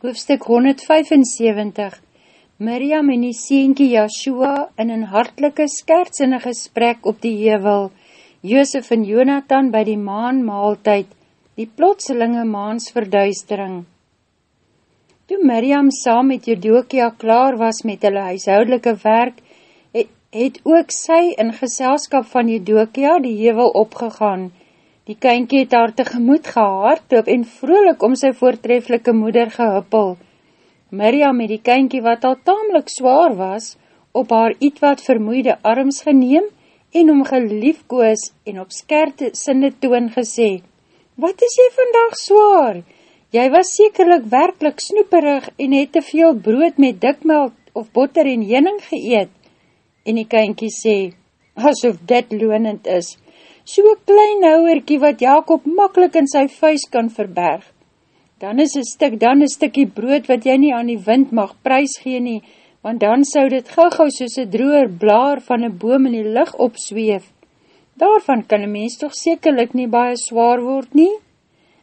Hoofstuk 175 Miriam en die sienkie Yahshua in een hartelike skerts in een gesprek op die hevel, Joosef en Jonathan by die maan maaltijd, die plotselinge maansverduistering. Toe Miriam saam met Jodokia klaar was met hulle huishoudelike werk, het ook sy in geselskap van Jodokia die hevel opgegaan, Die kynkie het haar tegemoet gehaardloop en vrolik om sy voortreflike moeder gehuppel. Miriam het die kynkie wat al tamelijk zwaar was, op haar iets wat vermoeide arms geneem en om geliefkoos en op skerte sinne toon gesê, Wat is jy vandag zwaar? Jy was sekerlik werkelijk snoeperig en het te veel brood met dikmelk of botter en jening geëet. En die kynkie sê, asof dit loonend is, so'n klein houwerkie wat Jacob makkelijk in sy vuist kan verberg. Dan is een stuk, dan een stukkie brood wat jy nie aan die wind mag prijs gee nie, want dan sou dit gauw gauw soos een droer blaar van een boom in die licht opsweef. Daarvan kan een mens toch sekerlik nie baie zwaar word nie?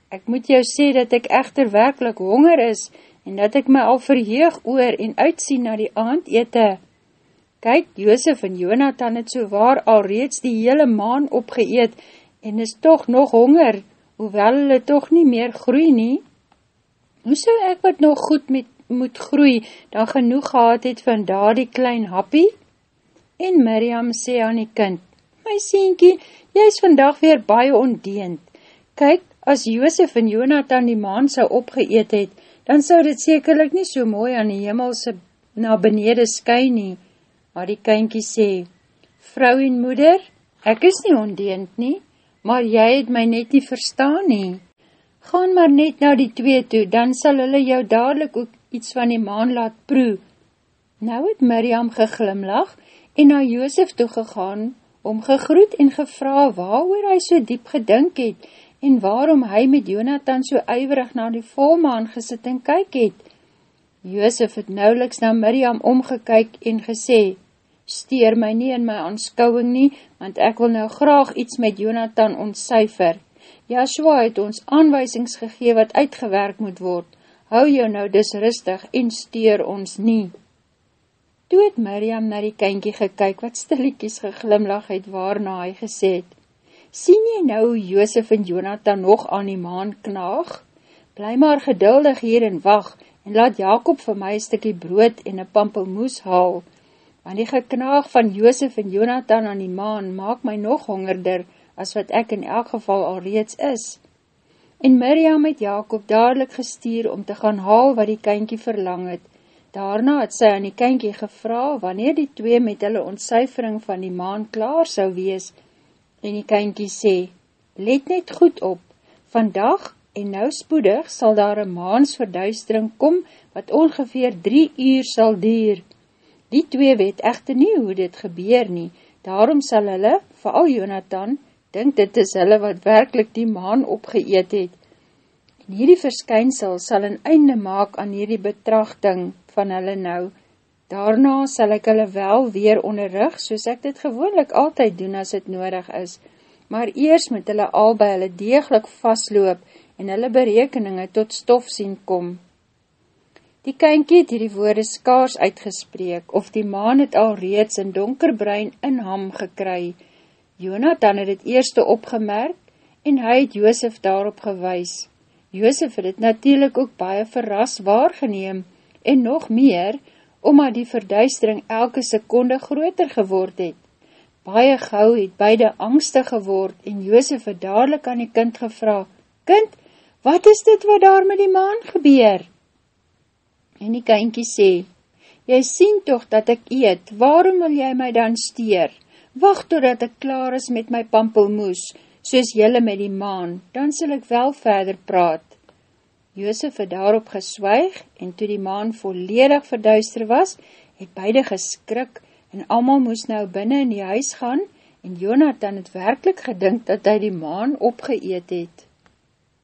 Ek moet jou sê dat ek echter werkelijk honger is, en dat ek my al verheug oor en uitsien na die aand ete. Kyk, Joosef en Jonathan het so waar al reeds die hele maan opgeëet en is toch nog honger, hoewel hulle toch nie meer groei nie. Hoe sou ek wat nog goed met, moet groei, dan genoeg gehad het van daar die klein happie? En Miriam sê aan die kind, My sienkie, jy is vandag weer baie ondeend. Kyk, as Joosef en Jonathan die maan sou opgeëet het, dan sou dit sekerlik nie so mooi aan die hemelse na benede sky nie maar die kynkie sê, Vrou en moeder, ek is nie ondeend nie, maar jy het my net nie verstaan nie. Gaan maar net na die twee toe, dan sal hulle jou dadelijk ook iets van die maan laat proe. Nou het Miriam geglimlag en na Joosef toegegaan, om gegroet en gevra waar hy so diep gedink het, en waarom hy met Jonathan so uiverig na die volmaan gesit en kyk het. Joosef het nauweliks na Miriam omgekyk en gesê, steer my nie in my aanskouwing nie, want ek wil nou graag iets met Jonathan ontsyfer. Joshua het ons aanwysings gegee wat uitgewerk moet word. Hou jou nou dis rustig en steer ons nie. Toe het Miriam na die kynkie gekyk wat stilliekies geglimlag het waarna hy gesê het. Sien jy nou hoe Joosef en Jonathan nog aan die maan knaag? Bly maar geduldig hier en wacht en laat Jacob vir my een stikkie brood en een pampelmoes haal, want die geknaag van Joosef en Jonathan aan die maan maak my nog hongerder as wat ek in elk geval al reeds is. En Miriam het Jacob dadelijk gestuur om te gaan haal wat die kynkie verlang het. Daarna het sy aan die kynkie gevra wanneer die twee met hulle ontsuivering van die maan klaar sou wees. En die kynkie sê, let net goed op, vandag en nou spoedig sal daar een maansverduistering kom wat ongeveer drie uur sal duur. Die twee weet echter nie hoe dit gebeur nie, daarom sal hulle, vooral Jonathan, dink dit is hulle wat werkelijk die maan opgeëet het. En hierdie verskynsel sal een einde maak aan hierdie betrachting van hulle nou. Daarna sal ek hulle wel weer onderrug, soos ek dit gewoonlik altyd doen as het nodig is, maar eers moet hulle al by hulle deeglik vastloop en hulle berekeninge tot stof sien kom. Die kynkie het hierdie woorde skaars uitgespreek, of die maan het al reeds in donkerbrein in ham gekry. Jonathan het het eerste opgemerk, en hy het Joosef daarop gewys. Joosef het het natuurlijk ook baie verras waargeneem, en nog meer, omdat die verduistering elke sekonde groter geword het. Baie gauw het beide angstig geword, en Joosef het dadelijk aan die kind gevra, Kind, wat is dit wat daar met die maan gebeur? En die kynkie sê, Jy sien toch dat ek eet, waarom wil jy my dan steer? Wacht totdat ek klaar is met my pampelmoes, soos jylle met die maan, dan sal ek wel verder praat. Joosef het daarop geswyg, en toe die maan volledig verduister was, het beide geskrik, en allemaal moes nou binnen in die huis gaan, en Jonathan het werkelijk gedink dat hy die maan opgeëet het.